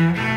Mm-hmm.